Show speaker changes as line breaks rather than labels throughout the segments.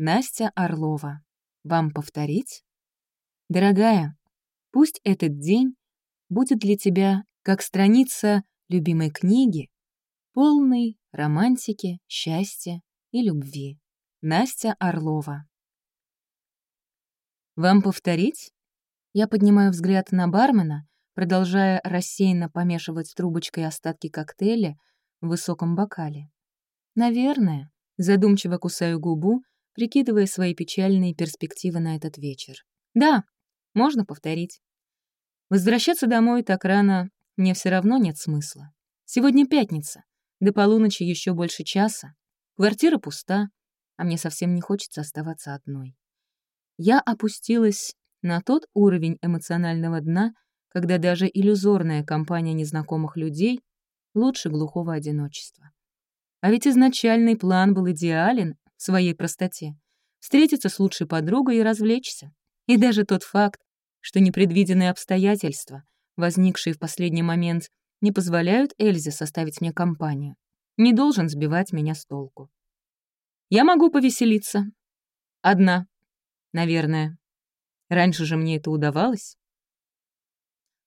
Настя Орлова. Вам повторить? Дорогая, пусть этот день будет для тебя как страница любимой книги, полной романтики, счастья и любви. Настя Орлова. Вам повторить? Я поднимаю взгляд на бармена, продолжая рассеянно помешивать трубочкой остатки коктейля в высоком бокале. Наверное, задумчиво кусаю губу, прикидывая свои печальные перспективы на этот вечер. Да, можно повторить. Возвращаться домой так рано мне все равно нет смысла. Сегодня пятница, до полуночи еще больше часа, квартира пуста, а мне совсем не хочется оставаться одной. Я опустилась на тот уровень эмоционального дна, когда даже иллюзорная компания незнакомых людей лучше глухого одиночества. А ведь изначальный план был идеален в своей простоте — встретиться с лучшей подругой и развлечься. И даже тот факт, что непредвиденные обстоятельства, возникшие в последний момент, не позволяют Эльзе составить мне компанию, не должен сбивать меня с толку. Я могу повеселиться. Одна, наверное. Раньше же мне это удавалось.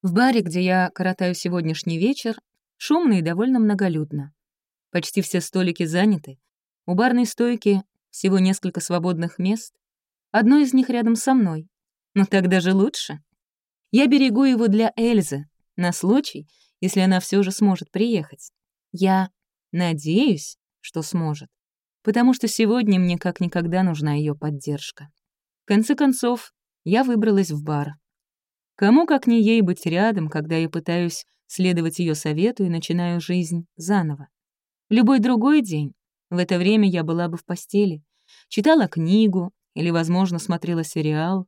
В баре, где я коротаю сегодняшний вечер, шумно и довольно многолюдно. Почти все столики заняты. У барной стойки всего несколько свободных мест. Одно из них рядом со мной. Но так даже лучше. Я берегу его для Эльзы, на случай, если она все же сможет приехать. Я надеюсь, что сможет, потому что сегодня мне как никогда нужна ее поддержка. В конце концов, я выбралась в бар. Кому, как не ей, быть рядом, когда я пытаюсь следовать ее совету и начинаю жизнь заново. В любой другой день, в это время я была бы в постели, читала книгу или, возможно, смотрела сериал.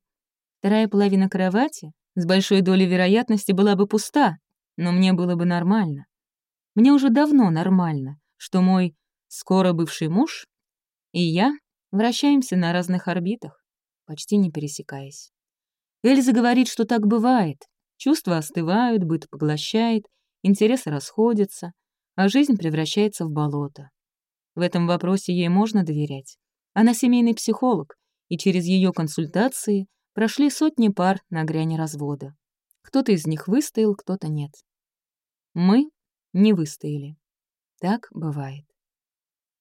Вторая половина кровати с большой долей вероятности была бы пуста, но мне было бы нормально. Мне уже давно нормально, что мой скоро бывший муж и я вращаемся на разных орбитах, почти не пересекаясь. Эльза говорит, что так бывает. Чувства остывают, быт поглощает, интересы расходятся, а жизнь превращается в болото. В этом вопросе ей можно доверять. Она семейный психолог, и через ее консультации прошли сотни пар на грани развода. Кто-то из них выстоял, кто-то нет. Мы не выстояли. Так бывает.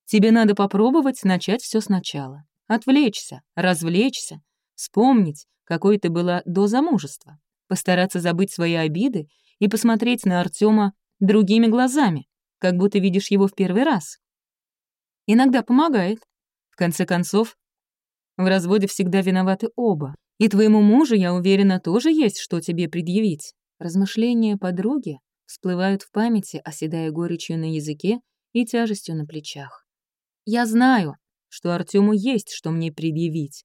Тебе надо попробовать начать все сначала. Отвлечься, развлечься, вспомнить, какой ты была до замужества, постараться забыть свои обиды и посмотреть на Артема другими глазами, как будто видишь его в первый раз. Иногда помогает. В конце концов, в разводе всегда виноваты оба. И твоему мужу, я уверена, тоже есть что тебе предъявить. Размышления подруги всплывают в памяти, оседая горечью на языке и тяжестью на плечах. Я знаю, что Артему есть что мне предъявить,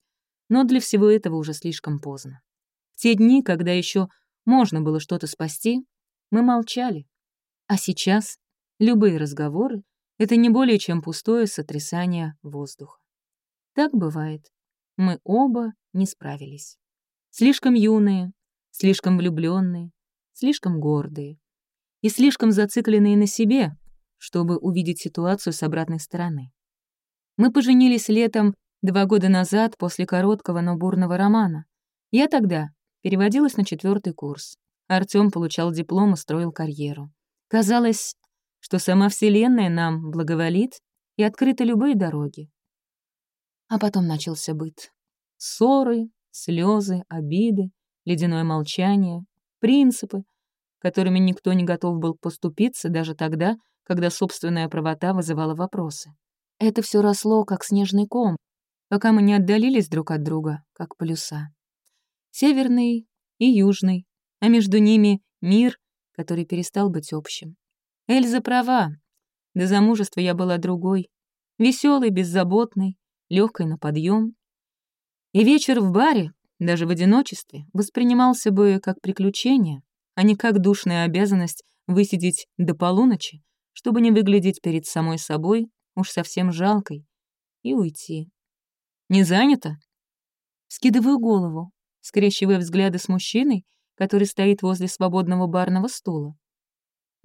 но для всего этого уже слишком поздно. В те дни, когда еще можно было что-то спасти, мы молчали. А сейчас любые разговоры — это не более чем пустое сотрясание воздуха. Так бывает. Мы оба не справились. Слишком юные, слишком влюбленные, слишком гордые и слишком зацикленные на себе, чтобы увидеть ситуацию с обратной стороны. Мы поженились летом два года назад после короткого, но бурного романа. Я тогда переводилась на четвертый курс. Артём получал диплом и строил карьеру. Казалось, что сама Вселенная нам благоволит и открыты любые дороги. А потом начался быт. Ссоры, слезы, обиды, ледяное молчание, принципы, которыми никто не готов был поступиться даже тогда, когда собственная правота вызывала вопросы. Это все росло, как снежный ком, пока мы не отдалились друг от друга, как полюса. Северный и южный, а между ними мир, который перестал быть общим. Эльза права. До замужества я была другой, веселой, беззаботной, легкой на подъем. И вечер в баре, даже в одиночестве, воспринимался бы как приключение, а не как душная обязанность высидеть до полуночи, чтобы не выглядеть перед самой собой уж совсем жалкой, и уйти. «Не занято?» Скидываю голову, скрещивая взгляды с мужчиной, который стоит возле свободного барного стула.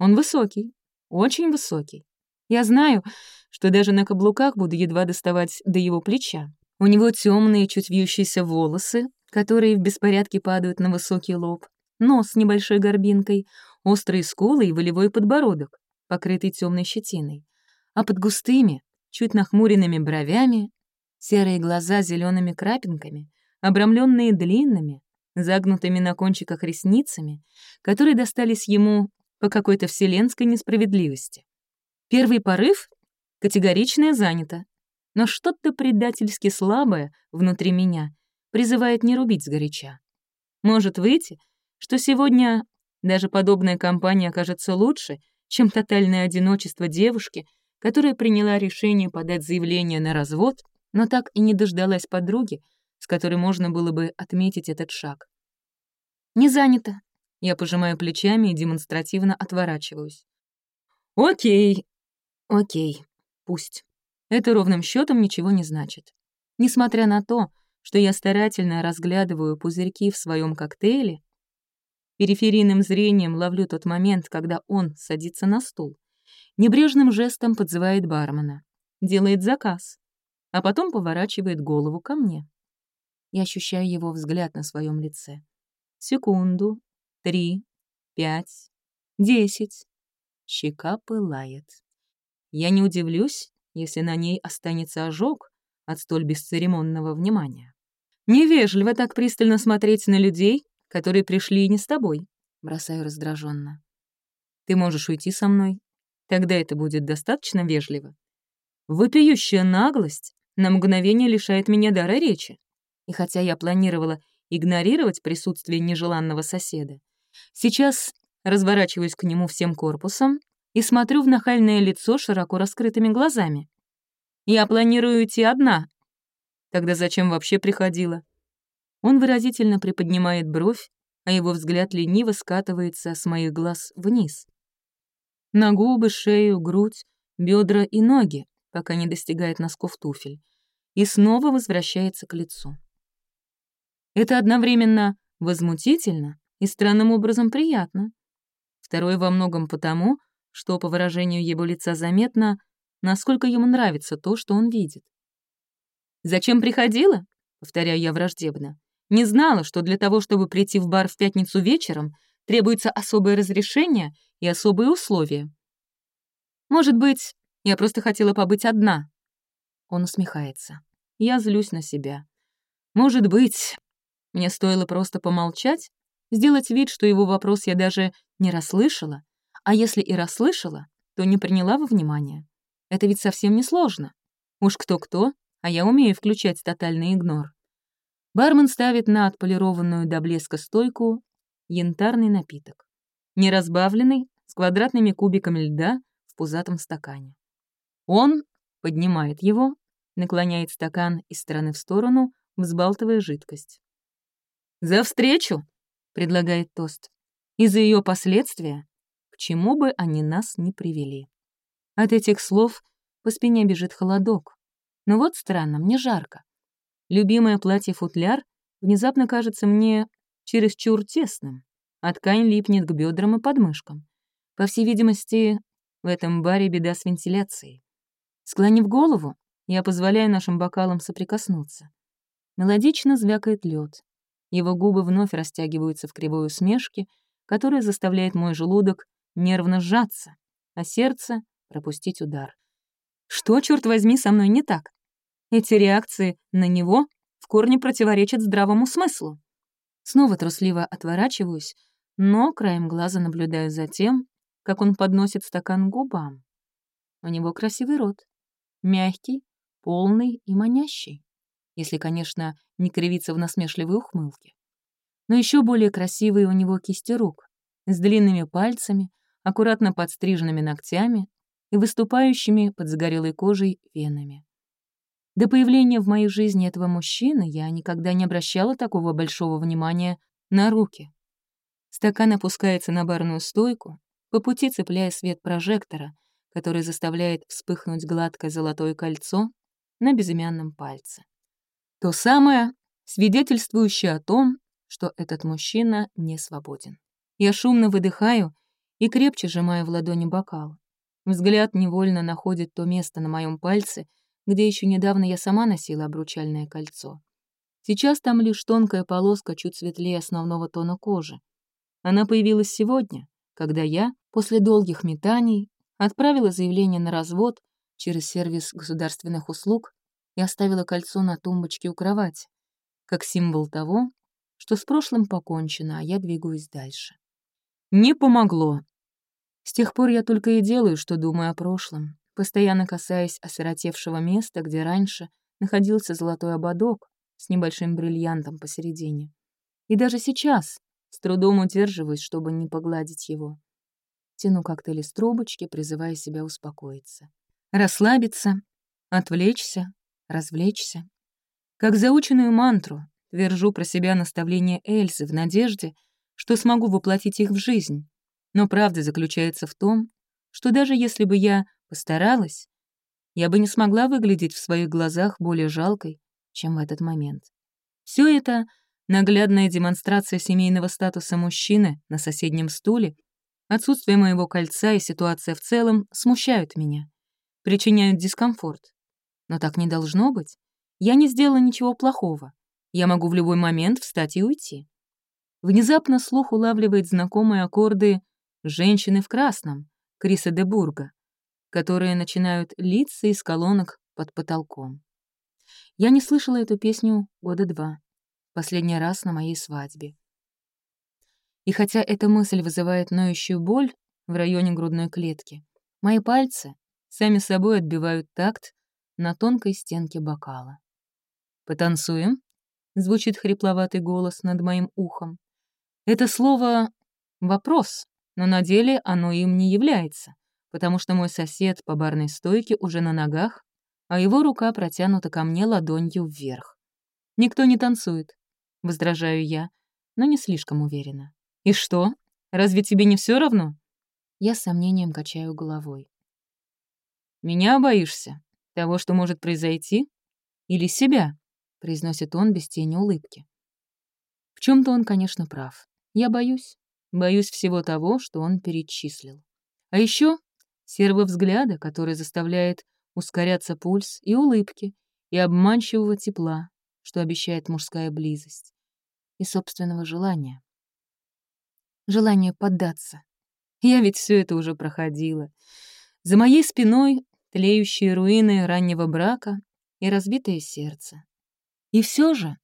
Он высокий, очень высокий. Я знаю, что даже на каблуках буду едва доставать до его плеча. У него темные, чуть вьющиеся волосы, которые в беспорядке падают на высокий лоб, нос с небольшой горбинкой, острые скулы и волевой подбородок, покрытый темной щетиной. А под густыми, чуть нахмуренными бровями, серые глаза с зелеными крапинками, обрамленные длинными, загнутыми на кончиках ресницами, которые достались ему по какой-то вселенской несправедливости. Первый порыв — категоричное занято, но что-то предательски слабое внутри меня призывает не рубить сгоряча. Может выйти, что сегодня даже подобная компания окажется лучше, чем тотальное одиночество девушки, которая приняла решение подать заявление на развод, но так и не дождалась подруги, с которой можно было бы отметить этот шаг. «Не занято». Я пожимаю плечами и демонстративно отворачиваюсь. «Окей». «Окей. Пусть». Это ровным счетом ничего не значит. Несмотря на то, что я старательно разглядываю пузырьки в своем коктейле, периферийным зрением ловлю тот момент, когда он садится на стул, небрежным жестом подзывает бармена, делает заказ, а потом поворачивает голову ко мне. Я ощущаю его взгляд на своем лице. Секунду, три, пять, десять. Щека пылает. Я не удивлюсь, если на ней останется ожог от столь бесцеремонного внимания. Невежливо так пристально смотреть на людей, которые пришли не с тобой, бросаю раздраженно. Ты можешь уйти со мной, тогда это будет достаточно вежливо. Вопиющая наглость на мгновение лишает меня дара речи. И хотя я планировала игнорировать присутствие нежеланного соседа, сейчас разворачиваюсь к нему всем корпусом и смотрю в нахальное лицо широко раскрытыми глазами. «Я планирую идти одна». «Тогда зачем вообще приходила?» Он выразительно приподнимает бровь, а его взгляд лениво скатывается с моих глаз вниз. На губы, шею, грудь, бедра и ноги, пока не достигает носков туфель, и снова возвращается к лицу. Это одновременно возмутительно и странным образом приятно. Второе во многом потому, что по выражению его лица заметно, насколько ему нравится то, что он видит. «Зачем приходила?» — повторяю я враждебно. «Не знала, что для того, чтобы прийти в бар в пятницу вечером, требуется особое разрешение и особые условия. Может быть, я просто хотела побыть одна». Он усмехается. Я злюсь на себя. Может быть, мне стоило просто помолчать, сделать вид, что его вопрос я даже не расслышала, а если и расслышала, то не приняла во внимание. Это ведь совсем не сложно. Уж кто-кто, а я умею включать тотальный игнор. Бармен ставит на отполированную до блеска стойку янтарный напиток. Неразбавленный, с квадратными кубиками льда в пузатом стакане. Он поднимает его, наклоняет стакан из стороны в сторону, взбалтывая жидкость. «За встречу!» — предлагает тост. «И за ее последствия, к чему бы они нас ни привели. От этих слов по спине бежит холодок. Но вот странно, мне жарко. Любимое платье-футляр внезапно кажется мне чересчур тесным, а ткань липнет к бедрам и подмышкам. По всей видимости, в этом баре беда с вентиляцией. Склонив голову, я позволяю нашим бокалам соприкоснуться. Мелодично звякает лед. Его губы вновь растягиваются в кривой усмешке, которая заставляет мой желудок нервно сжаться, а сердце — пропустить удар. Что, черт возьми, со мной не так? Эти реакции на него в корне противоречат здравому смыслу. Снова трусливо отворачиваюсь, но краем глаза наблюдаю за тем, как он подносит стакан к губам. У него красивый рот. Мягкий, полный и манящий. Если, конечно, не кривится в насмешливой ухмылке. Но еще более красивые у него кисти рук, с длинными пальцами, аккуратно подстриженными ногтями и выступающими под загорелой кожей венами. До появления в моей жизни этого мужчины я никогда не обращала такого большого внимания на руки. Стакан опускается на барную стойку, по пути цепляя свет прожектора, который заставляет вспыхнуть гладкое золотое кольцо на безымянном пальце. То самое, свидетельствующее о том, что этот мужчина не свободен. Я шумно выдыхаю и крепче сжимаю в ладони бокал. Взгляд невольно находит то место на моем пальце, где еще недавно я сама носила обручальное кольцо. Сейчас там лишь тонкая полоска чуть светлее основного тона кожи. Она появилась сегодня, когда я, после долгих метаний, отправила заявление на развод через сервис государственных услуг и оставила кольцо на тумбочке у кровати, как символ того, что с прошлым покончено, а я двигаюсь дальше. Не помогло. С тех пор я только и делаю, что думаю о прошлом, постоянно касаясь осиротевшего места, где раньше находился золотой ободок с небольшим бриллиантом посередине. И даже сейчас с трудом удерживаюсь, чтобы не погладить его. Тяну коктейль из трубочки, призывая себя успокоиться. Расслабиться, отвлечься, развлечься. Как заученную мантру твержу про себя наставление Эльзы в надежде, что смогу воплотить их в жизнь. Но правда заключается в том, что даже если бы я постаралась, я бы не смогла выглядеть в своих глазах более жалкой, чем в этот момент. Все это — наглядная демонстрация семейного статуса мужчины на соседнем стуле, отсутствие моего кольца и ситуация в целом смущают меня, причиняют дискомфорт. Но так не должно быть. Я не сделала ничего плохого. Я могу в любой момент встать и уйти. Внезапно слух улавливает знакомые аккорды «Женщины в красном» Криса де Бурга, которые начинают литься из колонок под потолком. Я не слышала эту песню года два, последний раз на моей свадьбе. И хотя эта мысль вызывает ноющую боль в районе грудной клетки, мои пальцы сами собой отбивают такт на тонкой стенке бокала. «Потанцуем?» — звучит хрипловатый голос над моим ухом. Это слово — вопрос, но на деле оно им не является, потому что мой сосед по барной стойке уже на ногах, а его рука протянута ко мне ладонью вверх. «Никто не танцует», — возражаю я, но не слишком уверенно. «И что? Разве тебе не все равно?» Я с сомнением качаю головой. «Меня боишься? Того, что может произойти? Или себя?» — произносит он без тени улыбки. В чем то он, конечно, прав. Я боюсь. Боюсь всего того, что он перечислил. А еще серого взгляда, который заставляет ускоряться пульс, и улыбки, и обманчивого тепла, что обещает мужская близость, и собственного желания. Желание поддаться. Я ведь все это уже проходила. За моей спиной тлеющие руины раннего брака и разбитое сердце. И все же,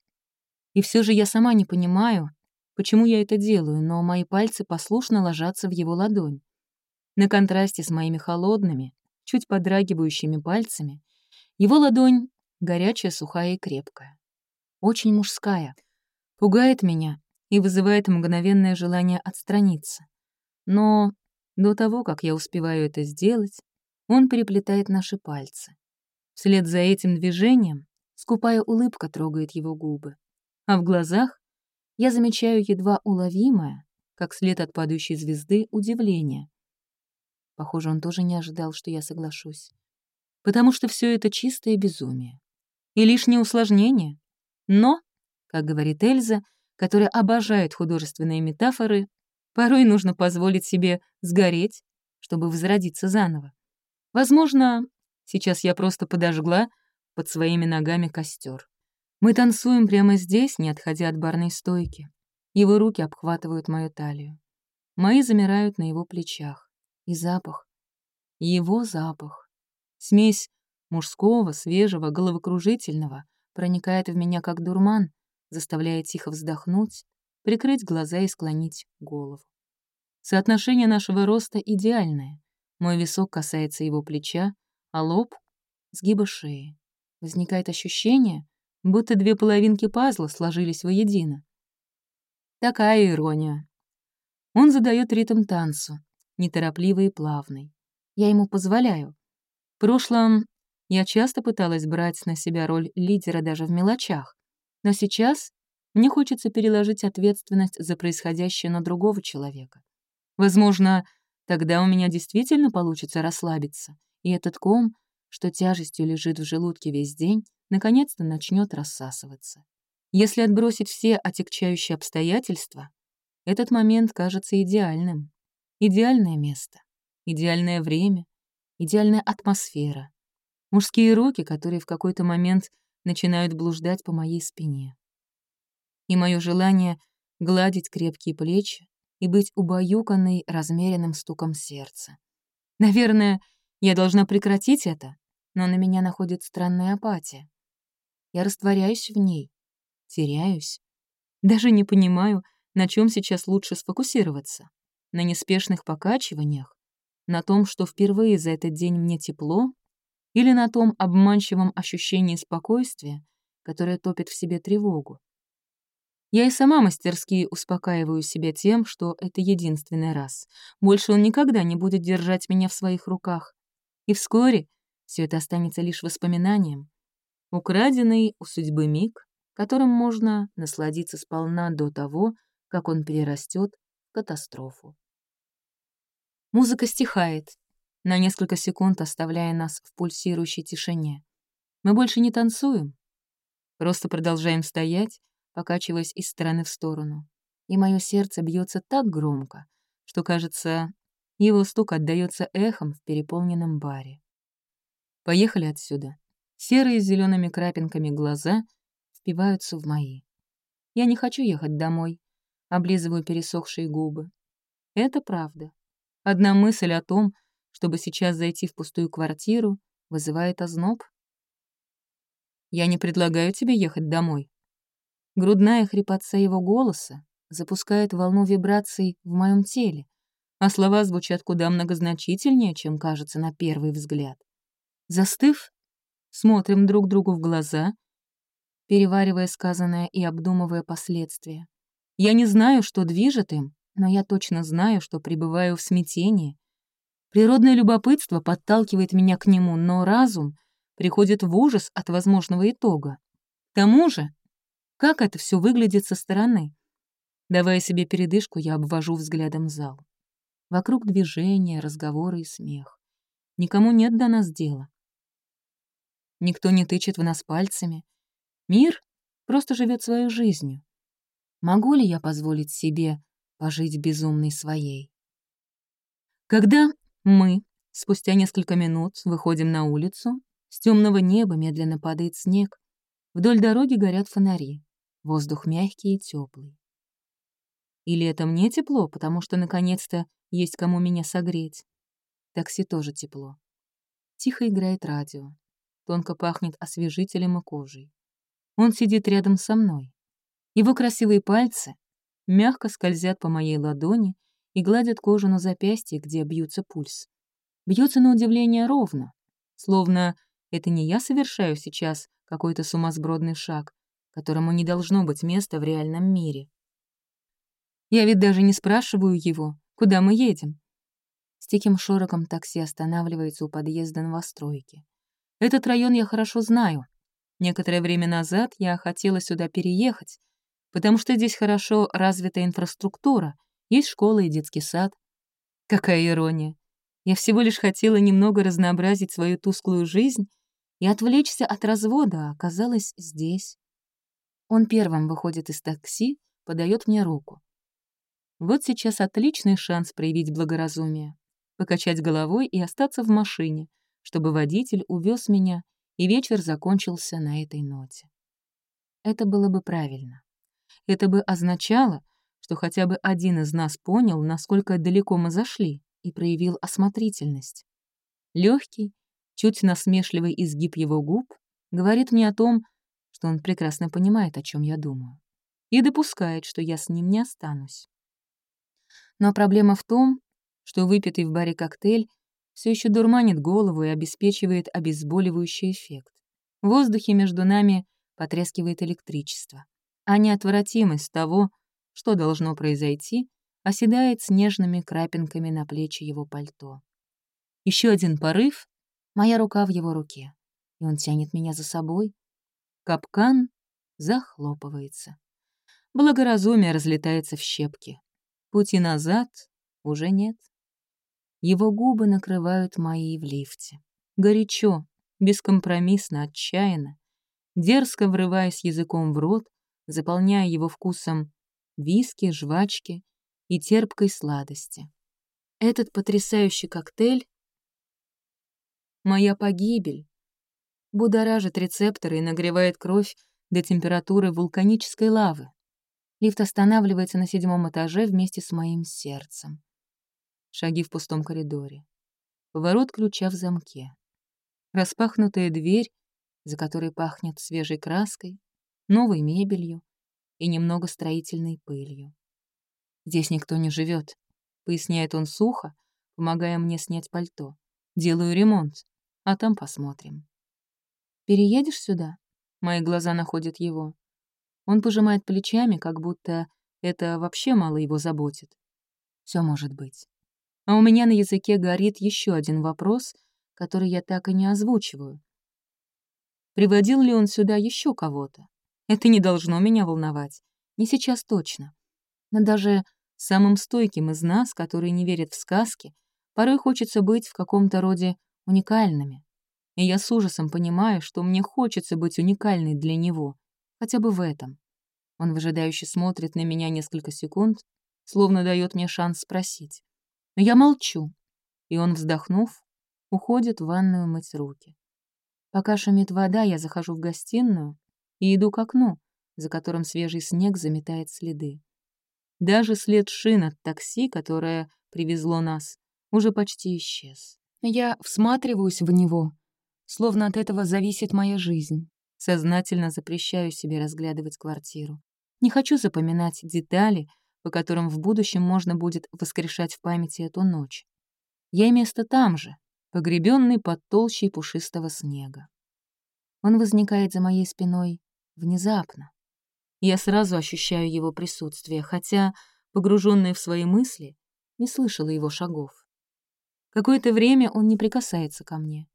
и все же я сама не понимаю, почему я это делаю, но мои пальцы послушно ложатся в его ладонь. На контрасте с моими холодными, чуть подрагивающими пальцами, его ладонь горячая, сухая и крепкая. Очень мужская. Пугает меня и вызывает мгновенное желание отстраниться. Но до того, как я успеваю это сделать, он переплетает наши пальцы. Вслед за этим движением скупая улыбка трогает его губы, а в глазах я замечаю едва уловимое, как след от падающей звезды, удивление. Похоже, он тоже не ожидал, что я соглашусь. Потому что все это чистое безумие. И лишнее усложнение. Но, как говорит Эльза, которая обожает художественные метафоры, порой нужно позволить себе сгореть, чтобы возродиться заново. Возможно, сейчас я просто подожгла под своими ногами костер. Мы танцуем прямо здесь, не отходя от барной стойки. Его руки обхватывают мою талию. Мои замирают на его плечах. И запах. Его запах. Смесь мужского, свежего, головокружительного проникает в меня как дурман, заставляя тихо вздохнуть, прикрыть глаза и склонить голову. Соотношение нашего роста идеальное. Мой висок касается его плеча, а лоб — сгиба шеи. Возникает ощущение, будто две половинки пазла сложились воедино. Такая ирония. Он задает ритм танцу, неторопливый и плавный. Я ему позволяю. В прошлом я часто пыталась брать на себя роль лидера даже в мелочах, но сейчас мне хочется переложить ответственность за происходящее на другого человека. Возможно, тогда у меня действительно получится расслабиться, и этот ком, что тяжестью лежит в желудке весь день, наконец-то начнет рассасываться. Если отбросить все отягчающие обстоятельства, этот момент кажется идеальным. Идеальное место, идеальное время, идеальная атмосфера. Мужские руки, которые в какой-то момент начинают блуждать по моей спине. И мое желание гладить крепкие плечи и быть убаюканной размеренным стуком сердца. Наверное, я должна прекратить это, но на меня находит странная апатия. Я растворяюсь в ней, теряюсь. Даже не понимаю, на чем сейчас лучше сфокусироваться. На неспешных покачиваниях, на том, что впервые за этот день мне тепло, или на том обманчивом ощущении спокойствия, которое топит в себе тревогу. Я и сама мастерски успокаиваю себя тем, что это единственный раз. Больше он никогда не будет держать меня в своих руках. И вскоре все это останется лишь воспоминанием. Украденный у судьбы миг, которым можно насладиться сполна до того, как он перерастет в катастрофу. Музыка стихает, на несколько секунд оставляя нас в пульсирующей тишине. Мы больше не танцуем, просто продолжаем стоять, покачиваясь из стороны в сторону. И мое сердце бьется так громко, что, кажется, его стук отдаётся эхом в переполненном баре. Поехали отсюда. Серые с зелеными крапинками глаза впиваются в мои. Я не хочу ехать домой. Облизываю пересохшие губы. Это правда. Одна мысль о том, чтобы сейчас зайти в пустую квартиру, вызывает озноб. Я не предлагаю тебе ехать домой. Грудная хрипотца его голоса запускает волну вибраций в моем теле, а слова звучат куда многозначительнее, чем кажется на первый взгляд. Застыв, смотрим друг другу в глаза, переваривая сказанное и обдумывая последствия. Я не знаю, что движет им, но я точно знаю, что пребываю в смятении. Природное любопытство подталкивает меня к нему, но разум приходит в ужас от возможного итога. К тому же как это все выглядит со стороны? Давая себе передышку, я обвожу взглядом зал. Вокруг движения, разговоры и смех. Никому нет до нас дела. Никто не тычет в нас пальцами. Мир просто живет своей жизнью. Могу ли я позволить себе пожить безумной своей? Когда мы, спустя несколько минут, выходим на улицу, с темного неба медленно падает снег, вдоль дороги горят фонари. Воздух мягкий и теплый. Или это мне тепло, потому что наконец-то есть кому меня согреть. Такси тоже тепло. Тихо играет радио. Тонко пахнет освежителем и кожей. Он сидит рядом со мной. Его красивые пальцы мягко скользят по моей ладони и гладят кожу на запястье, где бьется пульс. Бьется на удивление ровно, словно это не я совершаю сейчас какой-то сумасбродный шаг, которому не должно быть места в реальном мире. Я ведь даже не спрашиваю его, куда мы едем. С тихим шороком такси останавливается у подъезда новостройки. Этот район я хорошо знаю. Некоторое время назад я хотела сюда переехать, потому что здесь хорошо развита инфраструктура, есть школа и детский сад. Какая ирония. Я всего лишь хотела немного разнообразить свою тусклую жизнь и отвлечься от развода, а оказалась здесь. Он первым выходит из такси, подает мне руку. Вот сейчас отличный шанс проявить благоразумие, покачать головой и остаться в машине, чтобы водитель увез меня, и вечер закончился на этой ноте. Это было бы правильно. Это бы означало, что хотя бы один из нас понял, насколько далеко мы зашли, и проявил осмотрительность. Легкий, чуть насмешливый изгиб его губ говорит мне о том, что он прекрасно понимает, о чем я думаю, и допускает, что я с ним не останусь. Но проблема в том, что выпитый в баре коктейль все еще дурманит голову и обеспечивает обезболивающий эффект. В воздухе между нами потрескивает электричество, а неотвратимость того, что должно произойти, оседает снежными крапинками на плечи его пальто. Еще один порыв — моя рука в его руке, и он тянет меня за собой, Капкан захлопывается. Благоразумие разлетается в щепки. Пути назад уже нет. Его губы накрывают мои в лифте. Горячо, бескомпромиссно, отчаянно. Дерзко врываясь языком в рот, заполняя его вкусом виски, жвачки и терпкой сладости. Этот потрясающий коктейль — моя погибель, будоражит рецепторы и нагревает кровь до температуры вулканической лавы. Лифт останавливается на седьмом этаже вместе с моим сердцем. Шаги в пустом коридоре. Поворот ключа в замке. Распахнутая дверь, за которой пахнет свежей краской, новой мебелью и немного строительной пылью. «Здесь никто не живет, поясняет он сухо, помогая мне снять пальто. «Делаю ремонт, а там посмотрим». «Переедешь сюда?» Мои глаза находят его. Он пожимает плечами, как будто это вообще мало его заботит. Все может быть. А у меня на языке горит еще один вопрос, который я так и не озвучиваю. Приводил ли он сюда еще кого-то? Это не должно меня волновать. Не сейчас точно. Но даже самым стойким из нас, которые не верят в сказки, порой хочется быть в каком-то роде уникальными. И я с ужасом понимаю, что мне хочется быть уникальной для него, хотя бы в этом. Он выжидающе смотрит на меня несколько секунд, словно дает мне шанс спросить. Но я молчу, и он, вздохнув, уходит в ванную мыть руки. Пока шумит вода, я захожу в гостиную и иду к окну, за которым свежий снег заметает следы. Даже след шин от такси, которое привезло нас, уже почти исчез. Я всматриваюсь в него, словно от этого зависит моя жизнь. Сознательно запрещаю себе разглядывать квартиру. Не хочу запоминать детали, по которым в будущем можно будет воскрешать в памяти эту ночь. Я место там же, погребенный под толщей пушистого снега. Он возникает за моей спиной внезапно. Я сразу ощущаю его присутствие, хотя, погруженная в свои мысли, не слышала его шагов. Какое-то время он не прикасается ко мне.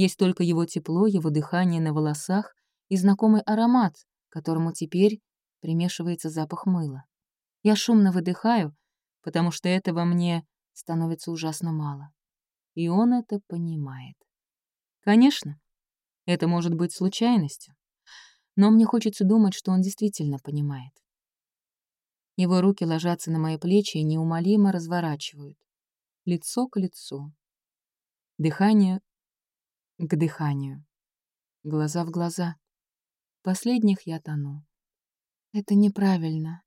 Есть только его тепло, его дыхание на волосах и знакомый аромат, которому теперь примешивается запах мыла. Я шумно выдыхаю, потому что этого мне становится ужасно мало. И он это понимает. Конечно, это может быть случайностью, но мне хочется думать, что он действительно понимает. Его руки ложатся на мои плечи и неумолимо разворачивают. Лицо к лицу. Дыхание к дыханию. Глаза в глаза. Последних я тону. Это неправильно.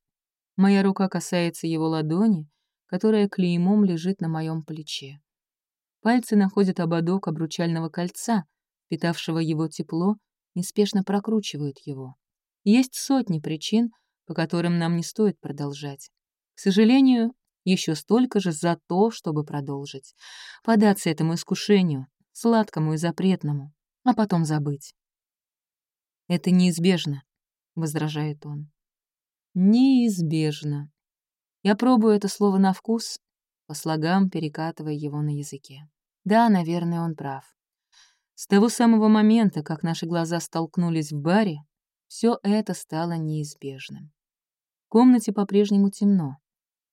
Моя рука касается его ладони, которая клеймом лежит на моем плече. Пальцы находят ободок обручального кольца, питавшего его тепло, неспешно прокручивают его. Есть сотни причин, по которым нам не стоит продолжать. К сожалению, еще столько же за то, чтобы продолжить. Податься этому искушению, сладкому и запретному, а потом забыть. «Это неизбежно», — возражает он. «Неизбежно». Я пробую это слово на вкус, по слогам перекатывая его на языке. Да, наверное, он прав. С того самого момента, как наши глаза столкнулись в баре, все это стало неизбежным. В комнате по-прежнему темно.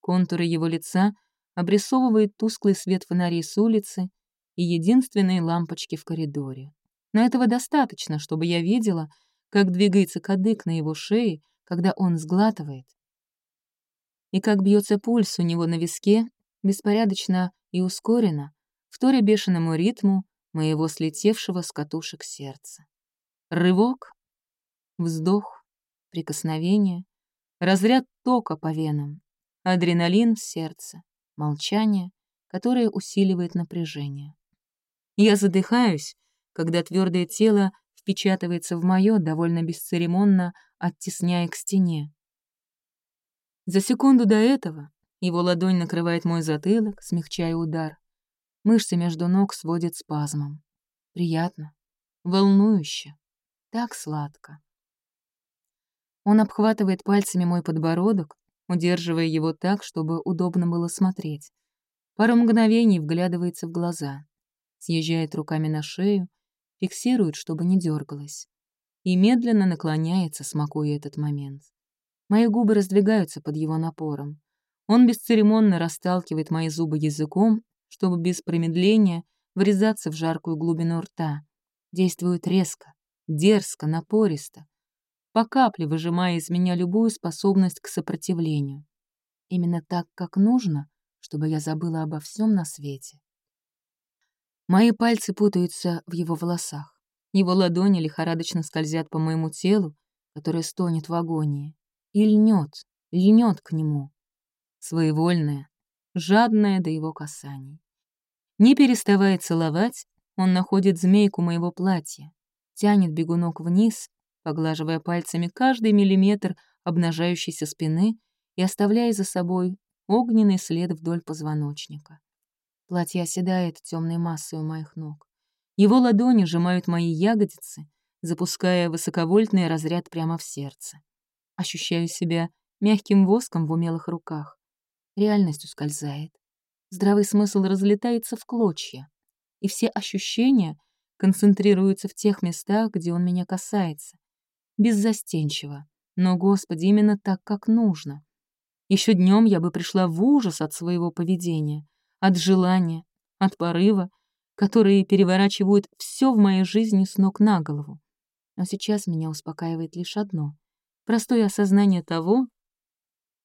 Контуры его лица обрисовывает тусклый свет фонарей с улицы и единственные лампочки в коридоре. Но этого достаточно, чтобы я видела, как двигается кадык на его шее, когда он сглатывает, и как бьется пульс у него на виске, беспорядочно и ускоренно, вторя бешеному ритму моего слетевшего с катушек сердца. Рывок, вздох, прикосновение, разряд тока по венам, адреналин в сердце, молчание, которое усиливает напряжение. Я задыхаюсь, когда твердое тело впечатывается в мое довольно бесцеремонно, оттесняя к стене. За секунду до этого его ладонь накрывает мой затылок, смягчая удар. Мышцы между ног сводят спазмом. Приятно, волнующе, так сладко. Он обхватывает пальцами мой подбородок, удерживая его так, чтобы удобно было смотреть. Пару мгновений вглядывается в глаза съезжает руками на шею, фиксирует, чтобы не дергалась, и медленно наклоняется, смакуя этот момент. Мои губы раздвигаются под его напором. Он бесцеремонно расталкивает мои зубы языком, чтобы без промедления врезаться в жаркую глубину рта. Действует резко, дерзко, напористо, по капле выжимая из меня любую способность к сопротивлению. Именно так, как нужно, чтобы я забыла обо всем на свете. Мои пальцы путаются в его волосах. Его ладони лихорадочно скользят по моему телу, которое стонет в агонии, и льнет, льнет к нему. Своевольное, жадное до его касаний. Не переставая целовать, он находит змейку моего платья, тянет бегунок вниз, поглаживая пальцами каждый миллиметр обнажающейся спины и оставляя за собой огненный след вдоль позвоночника. Платье оседает темной массой у моих ног. Его ладони сжимают мои ягодицы, запуская высоковольтный разряд прямо в сердце. Ощущаю себя мягким воском в умелых руках. Реальность ускользает. Здравый смысл разлетается в клочья и все ощущения концентрируются в тех местах, где он меня касается. Беззастенчиво. Но, Господи, именно так, как нужно. Еще днем я бы пришла в ужас от своего поведения, от желания, от порыва, которые переворачивают все в моей жизни с ног на голову. Но сейчас меня успокаивает лишь одно — простое осознание того,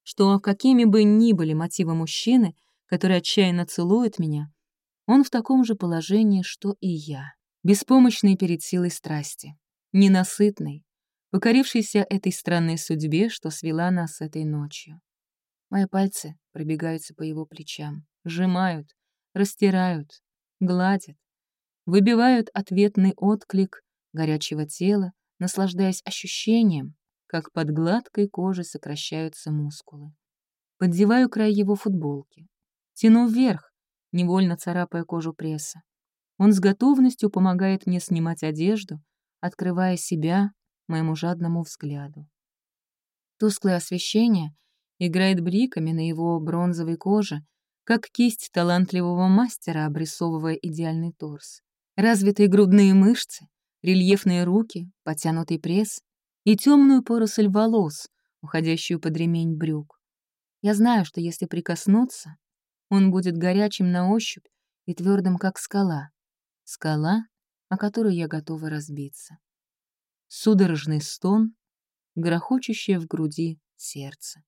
что какими бы ни были мотивы мужчины, который отчаянно целует меня, он в таком же положении, что и я, беспомощный перед силой страсти, ненасытный, покорившийся этой странной судьбе, что свела нас этой ночью. Мои пальцы пробегаются по его плечам, сжимают, растирают, гладят, выбивают ответный отклик горячего тела, наслаждаясь ощущением, как под гладкой кожей сокращаются мускулы. Поддеваю край его футболки, тяну вверх, невольно царапая кожу пресса. Он с готовностью помогает мне снимать одежду, открывая себя моему жадному взгляду. Тусклое освещение играет бриками на его бронзовой коже, как кисть талантливого мастера, обрисовывая идеальный торс. Развитые грудные мышцы, рельефные руки, потянутый пресс и темную поросль волос, уходящую под ремень брюк. Я знаю, что если прикоснуться, он будет горячим на ощупь и твердым, как скала. Скала, о которой я готова разбиться. Судорожный стон, грохочущее в груди сердце.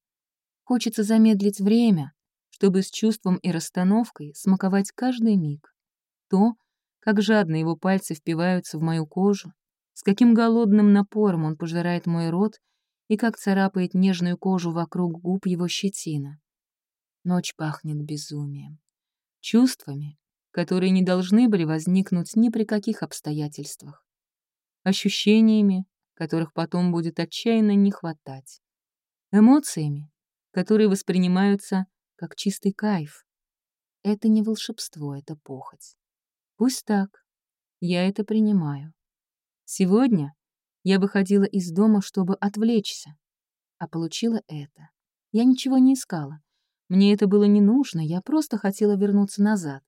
Хочется замедлить время, чтобы с чувством и расстановкой смаковать каждый миг. То, как жадно его пальцы впиваются в мою кожу, с каким голодным напором он пожирает мой рот и как царапает нежную кожу вокруг губ его щетина. Ночь пахнет безумием. Чувствами, которые не должны были возникнуть ни при каких обстоятельствах. Ощущениями, которых потом будет отчаянно не хватать. Эмоциями, которые воспринимаются как чистый кайф. Это не волшебство, это похоть. Пусть так. Я это принимаю. Сегодня я выходила из дома, чтобы отвлечься, а получила это. Я ничего не искала. Мне это было не нужно, я просто хотела вернуться назад.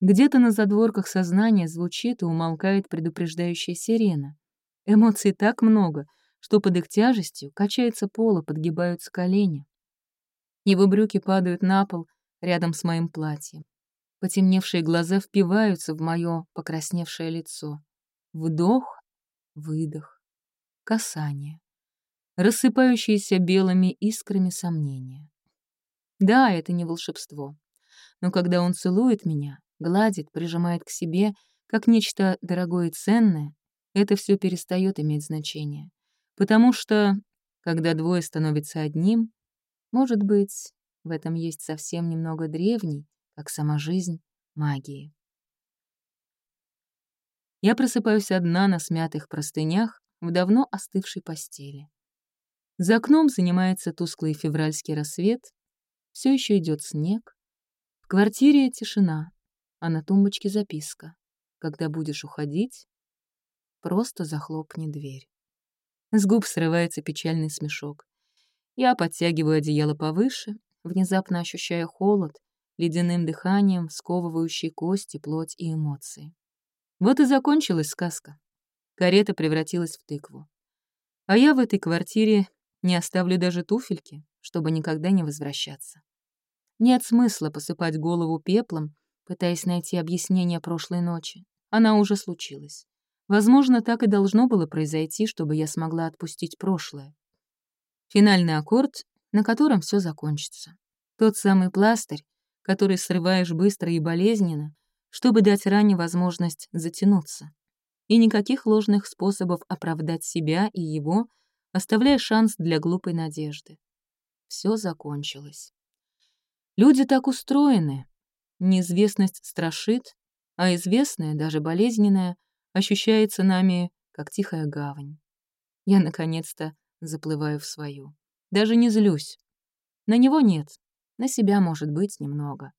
Где-то на задворках сознания звучит и умолкает предупреждающая сирена. Эмоций так много, что под их тяжестью качается пол и подгибаются колени. Его брюки падают на пол рядом с моим платьем. Потемневшие глаза впиваются в мое покрасневшее лицо. Вдох, выдох, касание. Рассыпающиеся белыми искрами сомнения. Да, это не волшебство. Но когда он целует меня, гладит, прижимает к себе, как нечто дорогое и ценное, это все перестает иметь значение. Потому что, когда двое становятся одним, может быть, в этом есть совсем немного древней, как сама жизнь, магии. Я просыпаюсь одна на смятых простынях в давно остывшей постели. За окном занимается тусклый февральский рассвет, все еще идет снег. В квартире тишина, а на тумбочке записка. Когда будешь уходить, просто захлопни дверь. С губ срывается печальный смешок. Я подтягиваю одеяло повыше, внезапно ощущая холод, ледяным дыханием, сковывающий кости, плоть и эмоции. Вот и закончилась сказка. Карета превратилась в тыкву. А я в этой квартире не оставлю даже туфельки, чтобы никогда не возвращаться. Нет смысла посыпать голову пеплом, пытаясь найти объяснение прошлой ночи. Она уже случилась. Возможно, так и должно было произойти, чтобы я смогла отпустить прошлое. Финальный аккорд, на котором все закончится. Тот самый пластырь, который срываешь быстро и болезненно, чтобы дать ране возможность затянуться. и никаких ложных способов оправдать себя и его, оставляя шанс для глупой надежды. Все закончилось. Люди так устроены. Неизвестность страшит, а известное, даже болезненное, ощущается нами, как тихая гавань. Я, наконец-то, заплываю в свою. Даже не злюсь. На него нет. На себя, может быть, немного.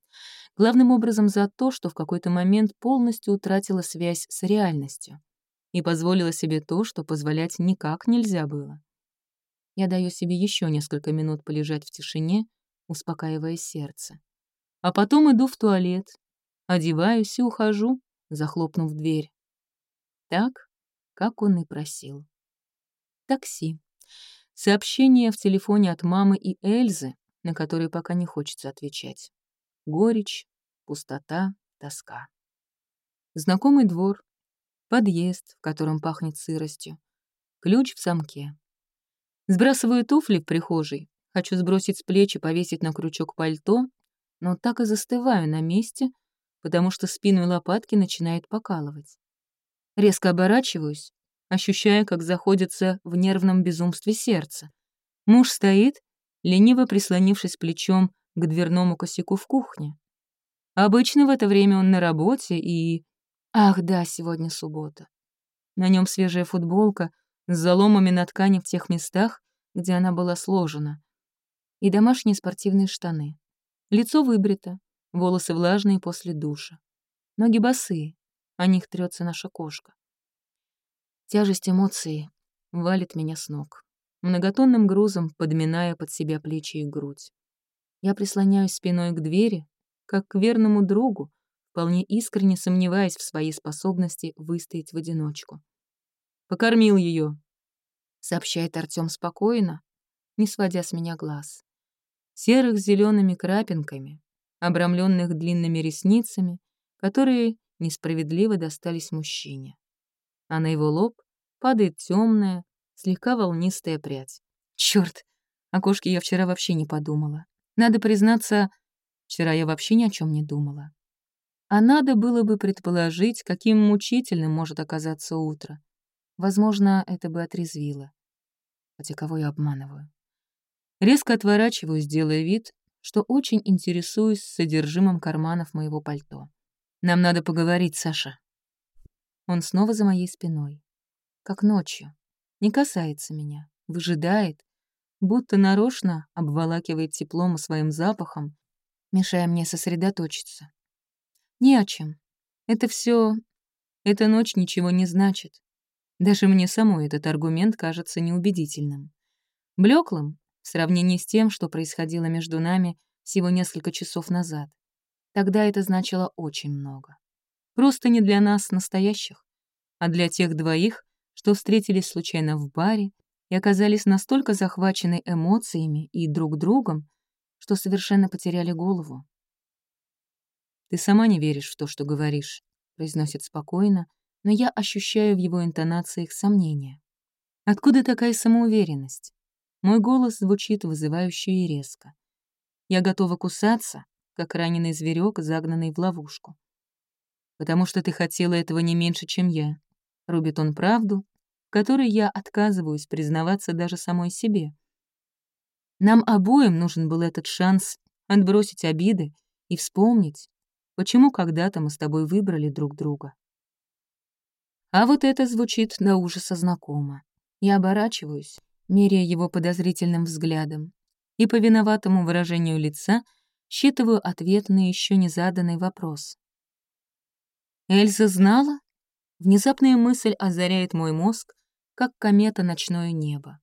Главным образом за то, что в какой-то момент полностью утратила связь с реальностью и позволила себе то, что позволять никак нельзя было. Я даю себе еще несколько минут полежать в тишине, успокаивая сердце. А потом иду в туалет, одеваюсь и ухожу, захлопнув дверь. Так, как он и просил. Такси. Сообщение в телефоне от мамы и Эльзы, на которые пока не хочется отвечать. Горечь, пустота, тоска. Знакомый двор, подъезд, в котором пахнет сыростью, ключ в замке. Сбрасываю туфли в прихожей, хочу сбросить с плеч и повесить на крючок пальто, но так и застываю на месте, потому что спину и лопатки начинает покалывать. Резко оборачиваюсь, ощущая, как заходится в нервном безумстве сердце. Муж стоит, лениво прислонившись плечом к дверному косяку в кухне. Обычно в это время он на работе и... Ах да, сегодня суббота. На нем свежая футболка с заломами на ткани в тех местах, где она была сложена, и домашние спортивные штаны. Лицо выбрито, волосы влажные после душа. Ноги босые, о них трется наша кошка. Тяжесть эмоций валит меня с ног, многотонным грузом подминая под себя плечи и грудь. Я прислоняюсь спиной к двери, как к верному другу, вполне искренне сомневаясь в своей способности выстоять в одиночку. «Покормил ее, сообщает Артём спокойно, не сводя с меня глаз. Серых с зелеными крапинками, обрамленных длинными ресницами, которые несправедливо достались мужчине. А на его лоб падает темная, слегка волнистая прядь. Черт, о кошке я вчера вообще не подумала. Надо признаться, вчера я вообще ни о чем не думала. А надо было бы предположить, каким мучительным может оказаться утро. Возможно, это бы отрезвило. Хотя кого я обманываю? Резко отворачиваюсь, делая вид, что очень интересуюсь содержимым карманов моего пальто. «Нам надо поговорить, Саша». Он снова за моей спиной как ночью. Не касается меня, выжидает, будто нарочно обволакивает теплом и своим запахом, мешая мне сосредоточиться. Ни о чем. Это все, Эта ночь ничего не значит. Даже мне самой этот аргумент кажется неубедительным. Блеклым в сравнении с тем, что происходило между нами всего несколько часов назад. Тогда это значило очень много. Просто не для нас, настоящих, а для тех двоих, что встретились случайно в баре и оказались настолько захвачены эмоциями и друг другом, что совершенно потеряли голову. «Ты сама не веришь в то, что говоришь», — произносит спокойно, но я ощущаю в его интонациях сомнения. Откуда такая самоуверенность? Мой голос звучит вызывающе и резко. Я готова кусаться, как раненый зверек, загнанный в ловушку. «Потому что ты хотела этого не меньше, чем я», Рубит он правду, в которой я отказываюсь признаваться даже самой себе. Нам обоим нужен был этот шанс отбросить обиды и вспомнить, почему когда-то мы с тобой выбрали друг друга. А вот это звучит до ужаса знакомо. Я оборачиваюсь, меряя его подозрительным взглядом, и по виноватому выражению лица считываю ответ на еще не заданный вопрос. Эльза знала? Внезапная мысль озаряет мой мозг, как комета ночное небо.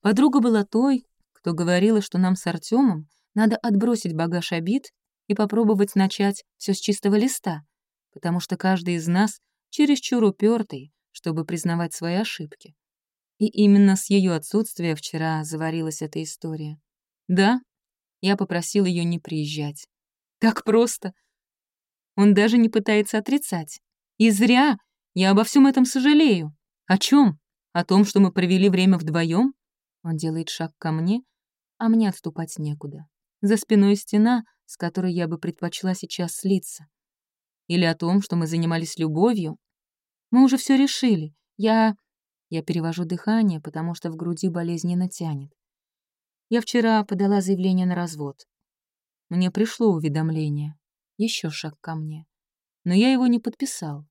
Подруга была той, кто говорила, что нам с Артемом надо отбросить багаж обид и попробовать начать все с чистого листа, потому что каждый из нас чересчур упертый, чтобы признавать свои ошибки. И именно с ее отсутствия вчера заварилась эта история. Да, я попросил ее не приезжать. Так просто. Он даже не пытается отрицать. И зря, я обо всем этом сожалею. О чем? О том, что мы провели время вдвоем? Он делает шаг ко мне, а мне отступать некуда. За спиной стена, с которой я бы предпочла сейчас слиться. Или о том, что мы занимались любовью. Мы уже все решили. Я... Я перевожу дыхание, потому что в груди болезненно тянет. Я вчера подала заявление на развод. Мне пришло уведомление. Еще шаг ко мне. Но я его не подписал.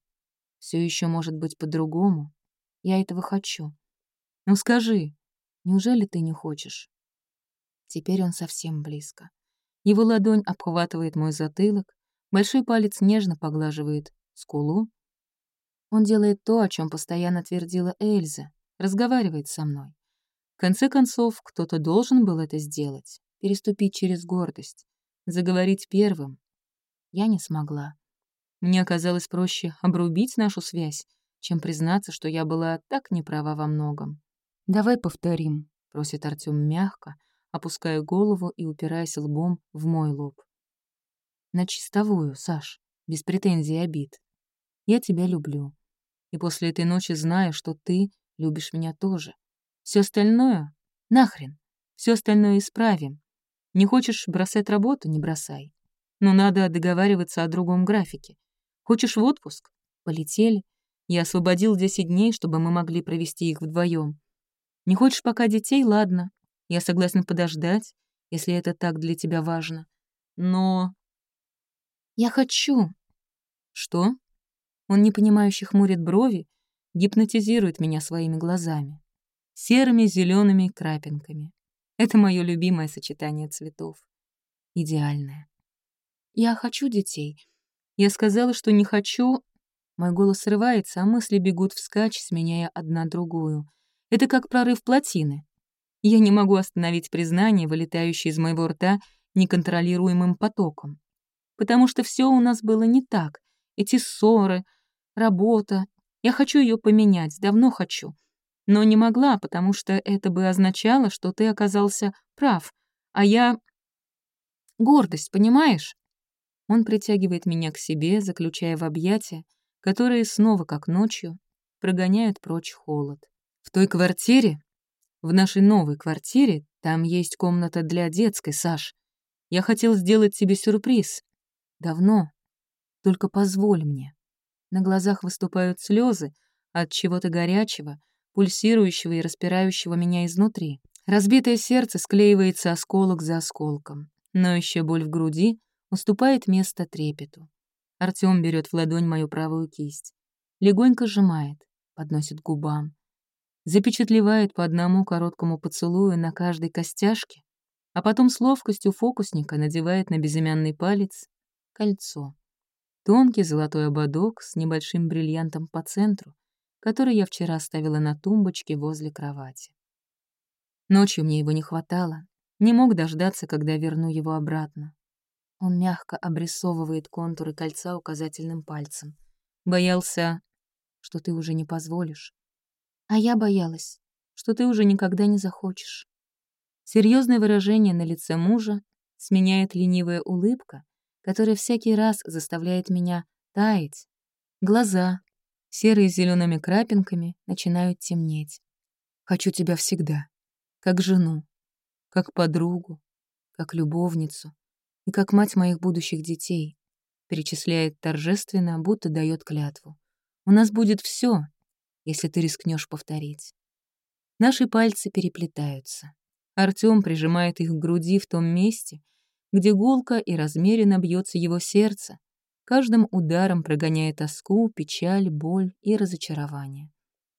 Все еще может быть по-другому. Я этого хочу. Ну скажи, неужели ты не хочешь? Теперь он совсем близко. Его ладонь обхватывает мой затылок, большой палец нежно поглаживает скулу. Он делает то, о чем постоянно твердила Эльза, разговаривает со мной. В конце концов, кто-то должен был это сделать, переступить через гордость, заговорить первым. Я не смогла. Мне оказалось проще обрубить нашу связь, чем признаться, что я была так неправа во многом. «Давай повторим», — просит Артём мягко, опуская голову и упираясь лбом в мой лоб. «На чистовую, Саш, без претензий и обид. Я тебя люблю. И после этой ночи знаю, что ты любишь меня тоже. Все остальное — нахрен. Все остальное исправим. Не хочешь бросать работу — не бросай. Но надо договариваться о другом графике. Хочешь в отпуск? Полетели. Я освободил 10 дней, чтобы мы могли провести их вдвоем. Не хочешь пока детей? Ладно. Я согласна подождать, если это так для тебя важно. Но... Я хочу. Что? Он непонимающе хмурит брови, гипнотизирует меня своими глазами. Серыми зелеными крапинками. Это мое любимое сочетание цветов. Идеальное. Я хочу детей. Я сказала, что не хочу. Мой голос срывается, а мысли бегут вскачь, сменяя одна другую. Это как прорыв плотины. Я не могу остановить признание, вылетающее из моего рта неконтролируемым потоком. Потому что все у нас было не так. Эти ссоры, работа. Я хочу ее поменять, давно хочу. Но не могла, потому что это бы означало, что ты оказался прав. А я... Гордость, понимаешь? Он притягивает меня к себе, заключая в объятия, которые снова, как ночью, прогоняют прочь холод. В той квартире в нашей новой квартире там есть комната для детской, Саш. Я хотел сделать тебе сюрприз. Давно. Только позволь мне. На глазах выступают слезы от чего-то горячего, пульсирующего и распирающего меня изнутри. Разбитое сердце склеивается осколок за осколком. Но еще боль в груди уступает место трепету. Артём берет в ладонь мою правую кисть. Легонько сжимает, подносит к губам запечатлевает по одному короткому поцелую на каждой костяшке, а потом с ловкостью фокусника надевает на безымянный палец кольцо. Тонкий золотой ободок с небольшим бриллиантом по центру, который я вчера оставила на тумбочке возле кровати. Ночью мне его не хватало, не мог дождаться, когда верну его обратно. Он мягко обрисовывает контуры кольца указательным пальцем. Боялся, что ты уже не позволишь. А я боялась, что ты уже никогда не захочешь. Серьезное выражение на лице мужа сменяет ленивая улыбка, которая всякий раз заставляет меня таять. Глаза, серые с зелеными крапинками, начинают темнеть. Хочу тебя всегда, как жену, как подругу, как любовницу и как мать моих будущих детей, перечисляет торжественно, будто дает клятву. У нас будет все, если ты рискнешь повторить. Наши пальцы переплетаются. Артём прижимает их к груди в том месте, где гулко и размеренно бьется его сердце, каждым ударом прогоняя тоску, печаль, боль и разочарование.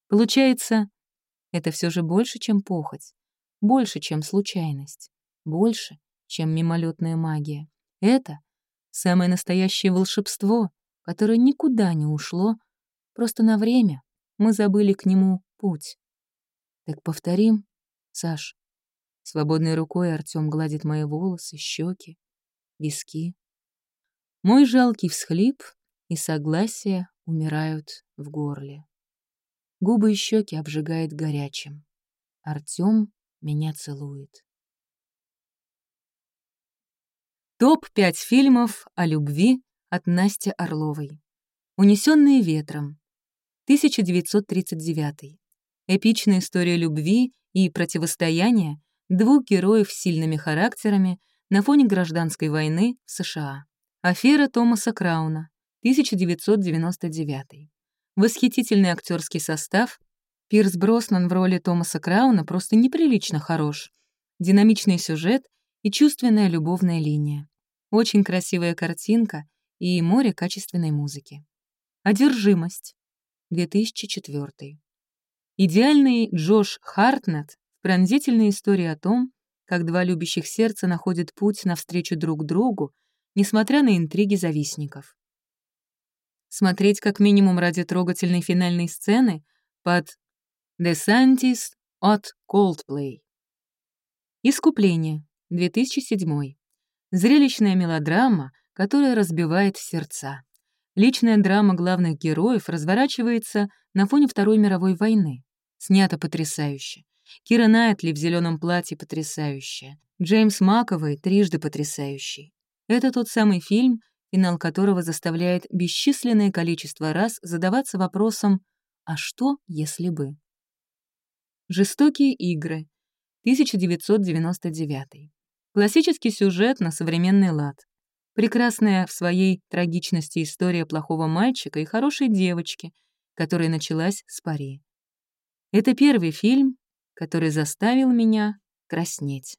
Получается, это все же больше, чем похоть, больше, чем случайность, больше, чем мимолетная магия. Это самое настоящее волшебство, которое никуда не ушло, просто на время, мы забыли к нему путь. Так повторим, Саш. Свободной рукой Артём гладит мои волосы, щеки, виски. Мой жалкий всхлип и согласие умирают в горле. Губы и щеки обжигает горячим. Артём меня целует. Топ-5 фильмов о любви от Насти Орловой. «Унесенные ветром», 1939. Эпичная история любви и противостояния двух героев с сильными характерами на фоне гражданской войны в США. Афера Томаса Крауна, 1999. Восхитительный актерский состав. Пирс Броснан в роли Томаса Крауна просто неприлично хорош. Динамичный сюжет и чувственная любовная линия. Очень красивая картинка и море качественной музыки. Одержимость. 2004. Идеальный Джош Хартнет в пронзительной истории о том, как два любящих сердца находят путь навстречу друг другу, несмотря на интриги завистников. Смотреть как минимум ради трогательной финальной сцены под «The Scientist» от Coldplay. Искупление, 2007. Зрелищная мелодрама, которая разбивает сердца. Личная драма главных героев разворачивается на фоне Второй мировой войны. Снято потрясающе. Кира Найтли в зеленом платье потрясающая. Джеймс Маковой трижды потрясающий. Это тот самый фильм, финал которого заставляет бесчисленное количество раз задаваться вопросом «А что, если бы?». Жестокие игры. 1999. Классический сюжет на современный лад. Прекрасная в своей трагичности история плохого мальчика и хорошей девочки, которая началась с пари. Это первый фильм, который заставил меня краснеть.